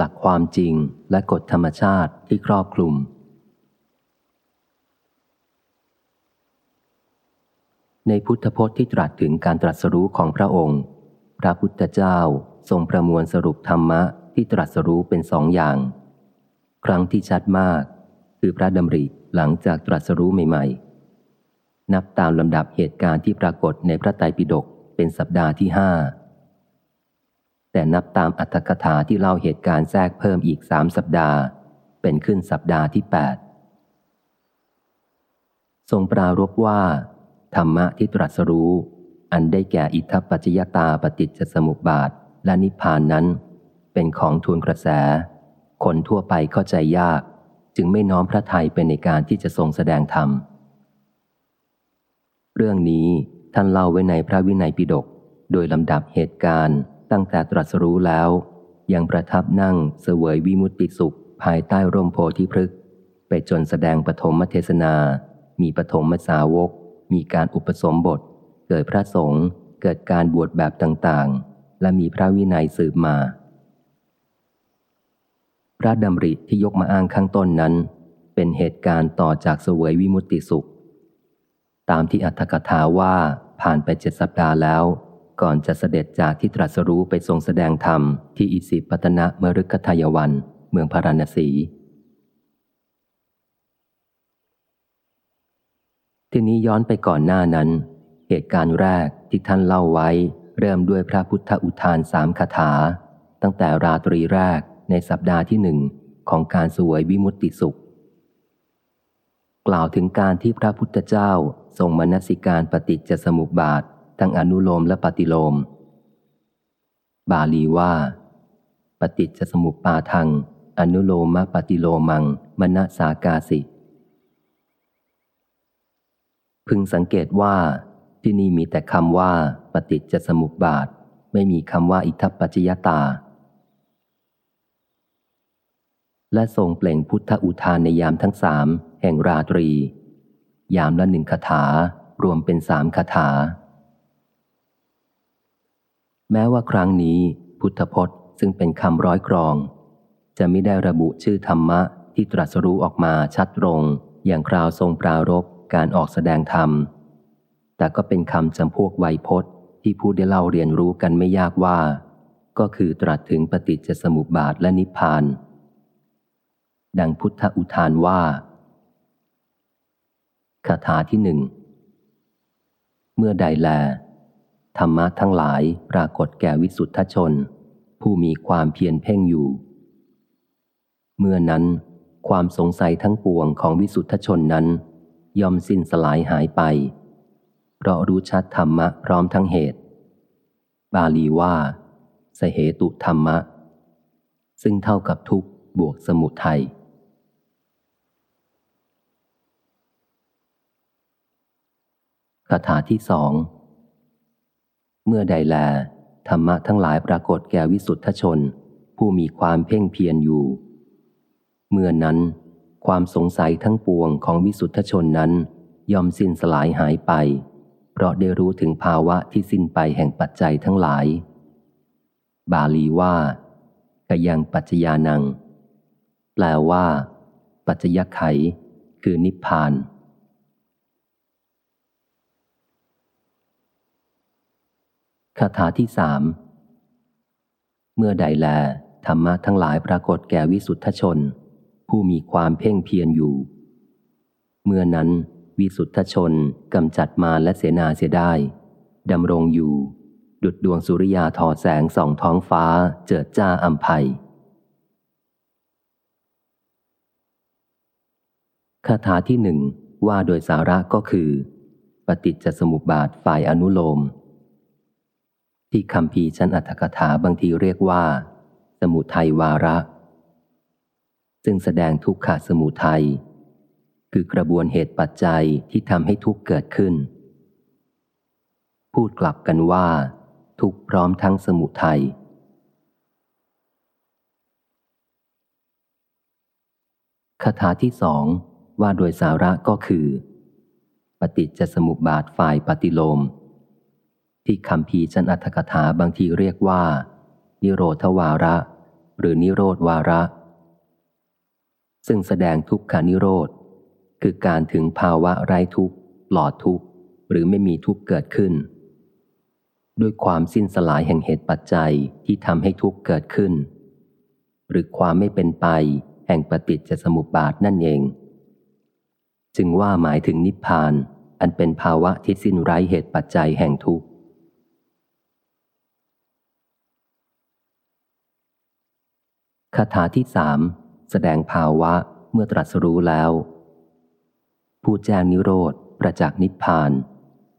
หลักความจริงและกฎธรรมชาติที่ครอบคลุม ในพุทธพจน์ที่ตรัสถึงการตรัสรู้ของพระองค์ พระพุทธเจ้าทรงประมวลสรุปธรรมะที่ตรัสรู้เป็นสองอย่าง ครั้งที่ชัดมาก คือพระดำริหลังจากตรัสรู้ใหม่ๆ นับตามลำดับเหตุการณ์ที่ปรากฏในพระไตรปิฎกเป็นสัปดาห์ที่ห้า แต่นับตามอัตถกถาที่เล่าเหตุการณ์แทรกเพิ่มอีกสามสัปดาห์ เป็นขึ้นสัปดาห์ที่แปดทรงปรารบว่า ธรรมะที่ตรัสรู้ อันได้แก่อิทธปัจจยตาปฏิจจสมุปบาทและนิพพานนั้น เป็นของทวนกระแส คนทั่วไปเข้าใจยาก จึงไม่น้อมพระทัยเป็นในการที่จะทรงแสดงธรรม เรื่องนี้ท่านเล่าไว้ในพระวินัยปิฎกโดยลำดับเหตุการณ์ ตั้งแต่ตรัสรู้แล้ว ยังประทับนั่งเสวยวิมุตติสุข ภายใต้ร่มโพธิพฤกษ์ไปจนแสดงปฐมเทศนา มีปฐมสาวก มีการอุปสมบท เกิดพระสงฆ์เกิดการบวชแบบต่างๆ และมีพระวินัยสืบมา พระดำริที่ยกมาอ้างข้างต้นนั้น เป็นเหตุการณ์ต่อจากเสวยวิมุตติสุข ตามที่อัตถกถาว่าผ่านไปเจ็ดสัปดาห์แล้ว ก่อนจะเสด็จจากที่ตรัสรู้ไปทรงแสดงธรรมที่อิสิปตนะเมรุกทายวัน เมืองพาราณสี ทีนี้ย้อนไปก่อนหน้านั้น เหตุการณ์แรกที่ท่านเล่าไว้ เริ่มด้วยพระพุทธอุทานสามคาถา ตั้งแต่ราตรีแรกในสัปดาห์ที่หนึ่งของการสวยวิมุตติสุข กล่าวถึงการที่พระพุทธเจ้าทรงมนสิการปฏิจจสมุปบาท ทั้งอนุโลมและปฏิโลม บาลีว่า ปฏิจจสมุปปาทัง อนุโลมปฏิโลมัง มณสากาสิ พึงสังเกตว่า ที่นี่มีแต่คำว่า ปฏิจจสมุปบาท ไม่มีคำว่าอิทัปปัจจยตา และทรงเปล่งพุทธอุทานในยามทั้งสามแห่งราตรี ยามละหนึ่งคาถารวมเป็นสามคาถา แม้ว่าครั้งนี้พุทธพจน์ซึ่งเป็นคำร้อยกรอง จะไม่ได้ระบุชื่อธรรมะที่ตรัสรู้ออกมาชัดตรง อย่างคราวทรงปรารบการออกแสดงธรรม แต่ก็เป็นคำจำพวกไวยพจน์ที่ผู้ได้เล่าเรียนรู้กันไม่ยากว่า ก็คือตรัสถึงปฏิจจสมุปบาทและนิพพาน ดังพุทธอุทานว่าคาถาที่หนึ่ง เมื่อใดแล ธรรมะทั้งหลายปรากฏแก่วิสุทธชน ผู้มีความเพียรเพ่งอยู่ เมื่อนั้น ความสงสัยทั้งปวงของวิสุทธชนนั้น ย่อมสิ้นสลายหายไป เพราะรู้ชัดธรรมะพร้อมทั้งเหตุ บาลีว่า สเหตุธรรมะ ซึ่งเท่ากับทุกบวกสมุทัยคาถาที่สอง เมื่อใดแล ธรรมะทั้งหลายปรากฏแก่วิสุทธชน ผู้มีความเพ่งเพียรอยู่ เมื่อนั้น ความสงสัยทั้งปวงของวิสุทธชนนั้นยอมสิ้นสลายหายไป เพราะได้รู้ถึงภาวะที่สิ้นไปแห่งปัจจัยทั้งหลาย บาลีว่ากยังปัจจยานัง แปลว่า ปัจจยไข คือนิพพาน คาถาที่สาม เมื่อใดแล ธรรมะทั้งหลายปรากฏแก่วิสุทธชน ผู้มีความเพ่งเพียรอยู่ เมื่อนั้นวิสุทธชนกำจัดมาและเสนาเสียได้ดำรงอยู่ ดุดดวงสุริยาทอแสงส่องท้องฟ้าเจิดจ้าอัมภัยคาถาที่หนึ่งว่าโดยสาระก็คือ ปฏิจจสมุปบาทฝ่ายอนุโลม ที่คำพีชั้นอัตถกถาบางทีเรียกว่า สมุทัยวาระ ซึ่งแสดงทุกขะสมุทัยคือกระบวนเหตุปัจจัยที่ทำให้ทุกเกิดขึ้น พูดกลับกันว่า ทุกพร้อมทั้งสมุทัยคาถาที่สองว่าโดยสาระก็คือ ปฏิจจสมุปบาทฝ่ายปฏิโลม ที่คำพีจันอัตถกถาบางทีเรียกว่า นิโรธวาระ หรือนิโรธวาระ ซึ่งแสดงทุกขานิโรธ คือการถึงภาวะไร้ทุกข์ปลอดทุกข์ หรือไม่มีทุกข์เกิดขึ้น ด้วยความสิ้นสลายแห่งเหตุปัจจัยที่ทำให้ทุกข์เกิดขึ้น หรือความไม่เป็นไปแห่งปฏิจจสมุปบาทนั่นเอง จึงว่าหมายถึงนิพพานอันเป็นภาวะที่สิ้นไร้เหตุปัจจัยแห่งทุกข์ คาถาที่สามแสดงภาวะเมื่อตรัสรู้แล้ว ผู้แจ้งนิโรธ ประจักษ์นิพพาน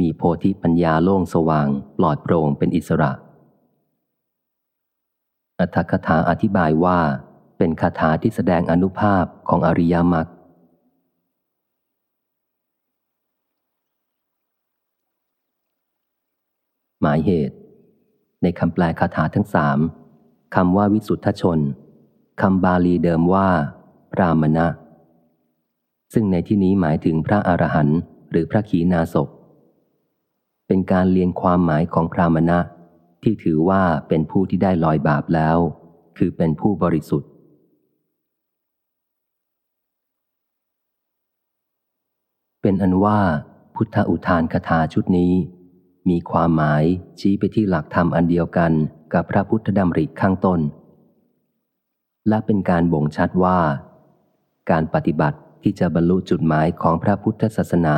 มีโพธิปัญญาโล่งสว่าง ปลอดโปร่งเป็นอิสระ อัตถคถาอธิบายว่า เป็นคาถาที่แสดงอนุภาพของอริยมรรคหมายเหตุ ในคำแปลคาถาทั้งสามคำว่าวิสุทธชน คำบาลีเดิมว่าพรามณะ ซึ่งในที่นี้หมายถึงพระอรหันต์หรือพระขีณาสพเป็นการเรียนความหมายของพรามณะ ที่ถือว่าเป็นผู้ที่ได้ลอยบาปแล้ว คือเป็นผู้บริสุทธิ์ เป็นอันว่า พุทธอุทานคาถาชุดนี้ มีความหมายชี้ไปที่หลักธรรมอันเดียวกันกับพระพุทธดำริข้างต้น และเป็นการบ่งชัดว่า การปฏิบัติที่จะบรรลุจุดหมายของพระพุทธศาสนา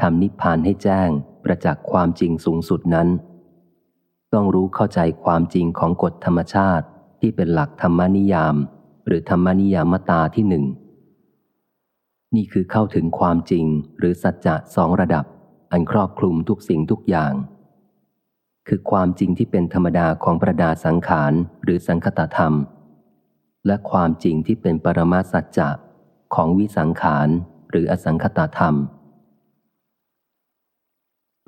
ทำนิพพานให้แจ้งประจักษ์ความจริงสูงสุดนั้น ต้องรู้เข้าใจความจริงของกฎธรรมชาติที่เป็นหลักธรรมนิยาม หรือธรรมนิยามตาที่หนึ่ง นี่คือเข้าถึงความจริงหรือสัจจะสองระดับ อันครอบคลุมทุกสิ่งทุกอย่าง คือความจริงที่เป็นธรรมดาของประดาสังขารหรือสังคตธรรม และความจริงที่เป็นปรมาสัจจะของวิสังขารหรืออสังคตธรรม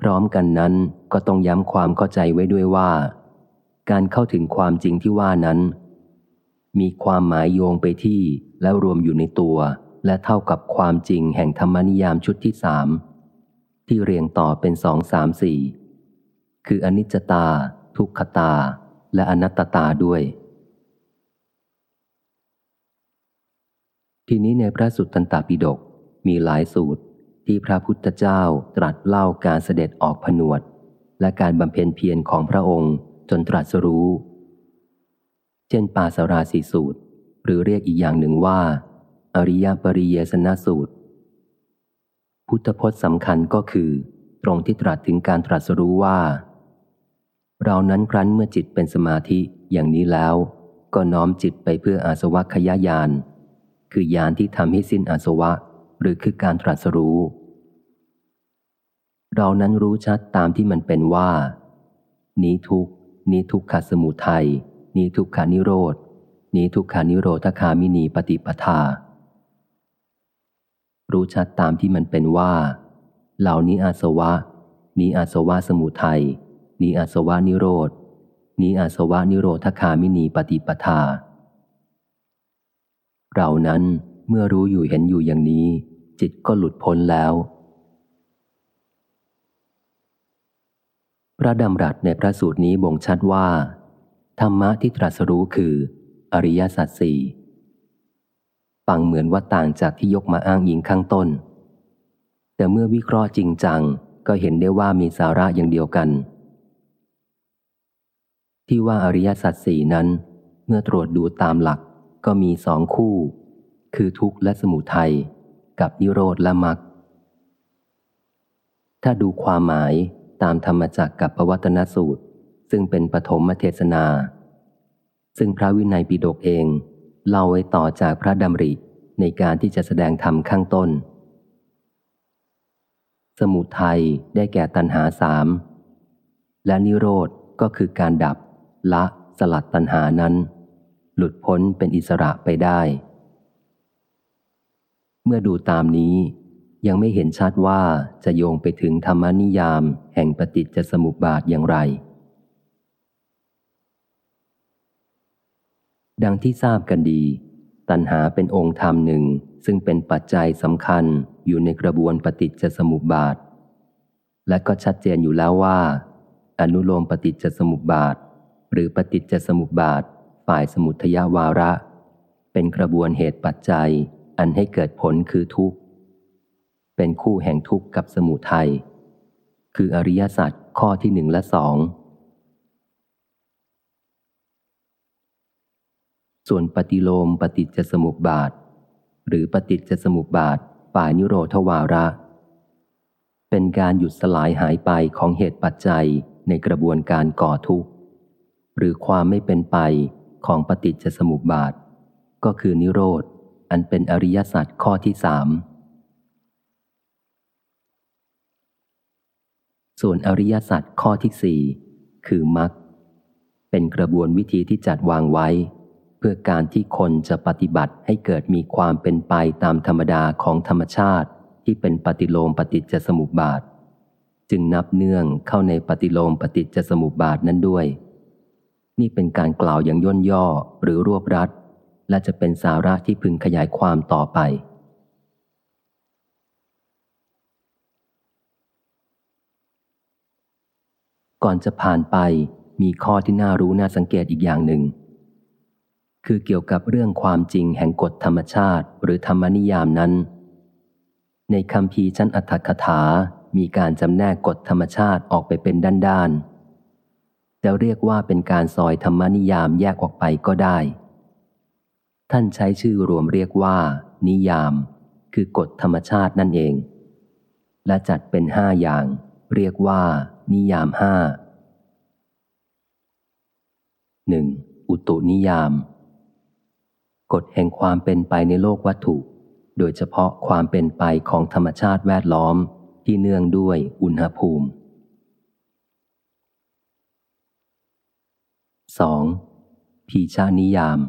พร้อมกันนั้นก็ต้องย้ำความเข้าใจไว้ด้วยว่า การเข้าถึงความจริงที่ว่านั้น มีความหมายโยงไปที่แล้วรวมอยู่ในตัว และเท่ากับความจริงแห่งธรรมนิยามชุดที่สามที่เรียงต่อเป็นสองสามสี่คืออนิจจตา ทุกขตา และอนัตตาด้วย ทีนี้ในพระสุตตันตปิฎกมีหลายสูตรที่พระพุทธเจ้าตรัสเล่าการเสด็จออกผนวด และการบำเพ็ญเพียรของพระองค์จนตรัสรู้ เช่นปาสราสีสูตร หรือเรียกอีกอย่างหนึ่งว่า อริยปริเยสนาสูตร พุทธพจน์สำคัญก็คือ ตรงที่ตรัสถึงการตรัสรู้ว่า เรานั้นครั้นเมื่อจิตเป็นสมาธิอย่างนี้แล้ว ก็น้อมจิตไปเพื่ออาสวัคยายาน คือยานที่ทำให้สิ้นอาสวะ หรือคือการตรัสรู้ เรานั้นรู้ชัดตามที่มันเป็นว่า นี้ทุกนี้ทุกขสมุทัยนี้ทุกขานิโรธนี้ทุกขานิโรธคามินีปฏิปทา รู้ชัดตามที่มันเป็นว่า เหล่านี้อาสวะ นี้อาสวะสมุทัยนี้อาสวะนิโรธนี้อาสวะนิโรธคามินีปฏิปทา เรานั้นเมื่อรู้อยู่เห็นอยู่อย่างนี้ จิตก็หลุดพ้นแล้ว พระดำรัสในพระสูตรนี้บ่งชัดว่า ธรรมะที่ตรัสรู้คือ อริยสัจสี่ฟังเหมือนว่าต่างจากที่ยกมาอ้างยิงข้างต้น แต่เมื่อวิเคราะห์จริงจังก็เห็นได้ว่ามีสาระอย่างเดียวกัน ที่ว่าอริยสัจสี่นั้น เมื่อตรวจดูตามหลัก ก็มีสองคู่ คือทุกข์และสมุทัย กับนิโรธและมรรคถ้าดูความหมายตามธรรมจักกับปวัตนสูตร ซึ่งเป็นปฐมเทศนา ซึ่งพระวินัยปิฎกเอง เล่าไว้ต่อจากพระดำริในการที่จะแสดงธรรมข้างต้น สมุทัยได้แก่ตัณหาสามและนิโรธก็คือการดับละสลัดตัณหานั้น หลุดพ้นเป็นอิสระไปได้ เมื่อดูตามนี้ยังไม่เห็นชัดว่าจะโยงไปถึงธรรมนิยามแห่งปฏิจจสมุปบาทอย่างไร ดังที่ทราบกันดี ตัณหาเป็นองค์ธรรมหนึ่งซึ่งเป็นปัจจัยสำคัญอยู่ในกระบวนปฏิจจสมุปบาท และก็ชัดเจนอยู่แล้วว่า อนุโลมปฏิจจสมุปบาท หรือปฏิจจสมุปบาท ฝ่ายสมุทยาวาระ เป็นกระบวนเหตุปัจจัย อันให้เกิดผลคือทุกข์ เป็นคู่แห่งทุกข์กับสมุทัย คืออริยสัจข้อที่หนึ่งและสอง ส่วนปฏิโลมปฏิจจสมุปบาท หรือปฏิจจสมุปบาทฝ่ายนิโรธวาระ เป็นการหยุดสลายหายไปของเหตุปัจจัยในกระบวนการก่อทุกข์หรือความไม่เป็นไป ของปฏิจจสมุปบาท ก็คือนิโรธ อันเป็นอริยสัจข้อที่สามส่วนอริยสัจข้อที่สี่คือมรรคเป็นกระบวนวิธีที่จัดวางไว้ เพื่อการที่คนจะปฏิบัติให้เกิดมีความเป็นไปตามธรรมดาของธรรมชาติที่เป็นปฏิโลมปฏิจจสมุปบาท จึงนับเนื่องเข้าในปฏิโลมปฏิจจสมุปบาทนั้นด้วย นี่เป็นการกล่าวอย่างย่นย่อหรือรวบรัด และจะเป็นสาระที่พึงขยายความต่อไป ก่อนจะผ่านไปมีข้อที่น่ารู้น่าสังเกตอีกอย่างหนึ่ง คือเกี่ยวกับเรื่องความจริงแห่งกฎธรรมชาติหรือธรรมนิยามนั้น ในคำพีชั้นอัตถกถา มีการจำแนกกฎธรรมชาติออกไปเป็นด้านๆ จะเรียกว่าเป็นการซอยธรรมนิยามแยกออกไปก็ได้ ท่านใช้ชื่อรวมเรียกว่า นิยาม คือกฎธรรมชาตินั่นเอง และจัดเป็นห้าอย่าง เรียกว่า นิยามห้าหนึ่งอุตุนิยาม กฎแห่งความเป็นไปในโลกวัตถุ โดยเฉพาะความเป็นไปของธรรมชาติแวดล้อมที่เนื่องด้วยอุณหภูมิ 2. พีชานิยาม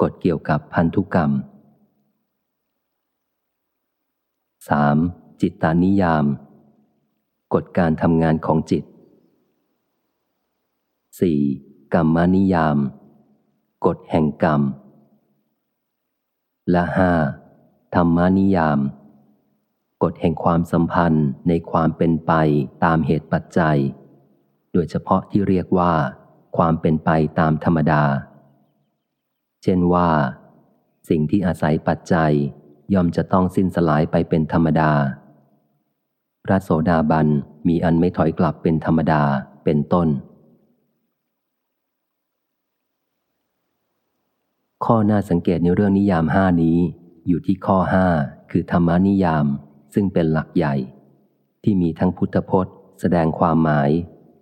กฎเกี่ยวกับพันธุกรรม 3. จิตตานิยาม กฎการทำงานของจิต 4. กรรมานิยาม กฎแห่งกรรม และ 5. ธรรมานิยาม กฎแห่งความสัมพันธ์ในความเป็นไปตามเหตุปัจจัย โดยเฉพาะที่เรียกว่า ความเป็นไปตามธรรมดา เช่นว่า สิ่งที่อาศัยปัจจัยย่อมจะต้องสิ้นสลายไปเป็นธรรมดา พระโสดาบันมีอันไม่ถอยกลับเป็นธรรมดาเป็นต้น ข้อน่าสังเกตในเรื่องนิยามห้านี้อยู่ที่ข้อห้าคือธรรมานิยาม ซึ่งเป็นหลักใหญ่ ที่มีทั้งพุทธพจน์ แสดงความหมาย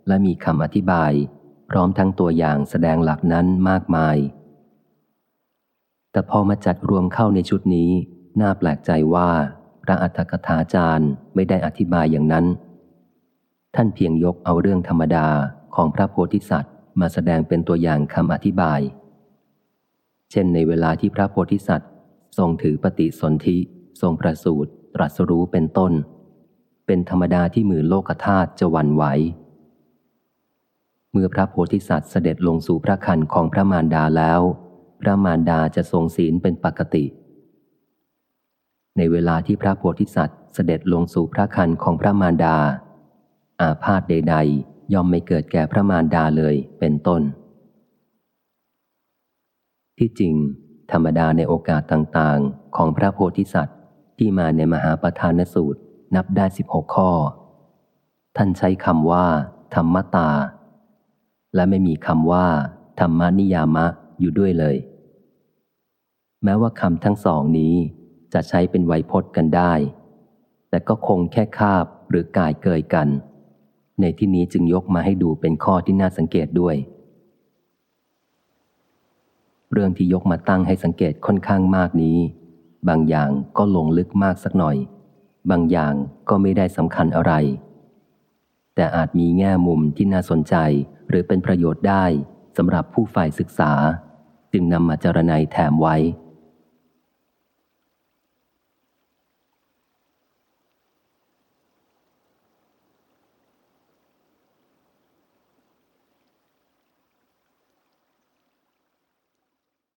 และมีคำอธิบาย พร้อมทั้งตัวอย่างแสดงหลักนั้นมากมาย แต่พอมาจัดรวมเข้าในชุดนี้ น่าแปลกใจว่า พระอัฏฐกถาจารย์ไม่ได้อธิบายอย่างนั้น ท่านเพียงยกเอาเรื่องธรรมดาของพระโพธิสัตว์ มาแสดงเป็นตัวอย่างคำอธิบาย เช่นในเวลาที่พระโพธิสัตว์ ทรงถือปฏิสนธิทรงประสูตรตรัสรู้เป็นต้น เป็นธรรมดาที่มือโลกธาตุจะวันไหว เมื่อพระโพธิสัตว์เสด็จลงสู่พระคันของพระมารดาแล้ว พระมารดาจะทรงศีลเป็นปกติ ในเวลาที่พระโพธิสัตว์เสด็จลงสู่พระคันของพระมารดา อาพาธใด ๆ ย่อมไม่เกิดแก่พระมารดาเลยเป็นต้น ที่จริง ธรรมดาในโอกาสต่างๆ ของพระโพธิสัตว์ที่มาในมหาประธานสูตรนับได้สิบหกข้อ ท่านใช้คำว่า ธรรมตา และไม่มีคำว่า ธรรมนิยามะอยู่ด้วยเลย แม้ว่าคำทั้งสองนี้จะใช้เป็นไวยพจน์กันได้ แต่ก็คงแค่คาบหรือกายเกยกัน ในที่นี้จึงยกมาให้ดูเป็นข้อที่น่าสังเกตด้วย เรื่องที่ยกมาตั้งให้สังเกตค่อนข้างมากนี้ บางอย่างก็ลงลึกมากสักหน่อย บางอย่างก็ไม่ได้สำคัญอะไร แต่อาจมีแง่มุมที่น่าสนใจหรือเป็นประโยชน์ได้สำหรับผู้ฝ่ายศึกษา จึงนำมาจารณัยแถมไว้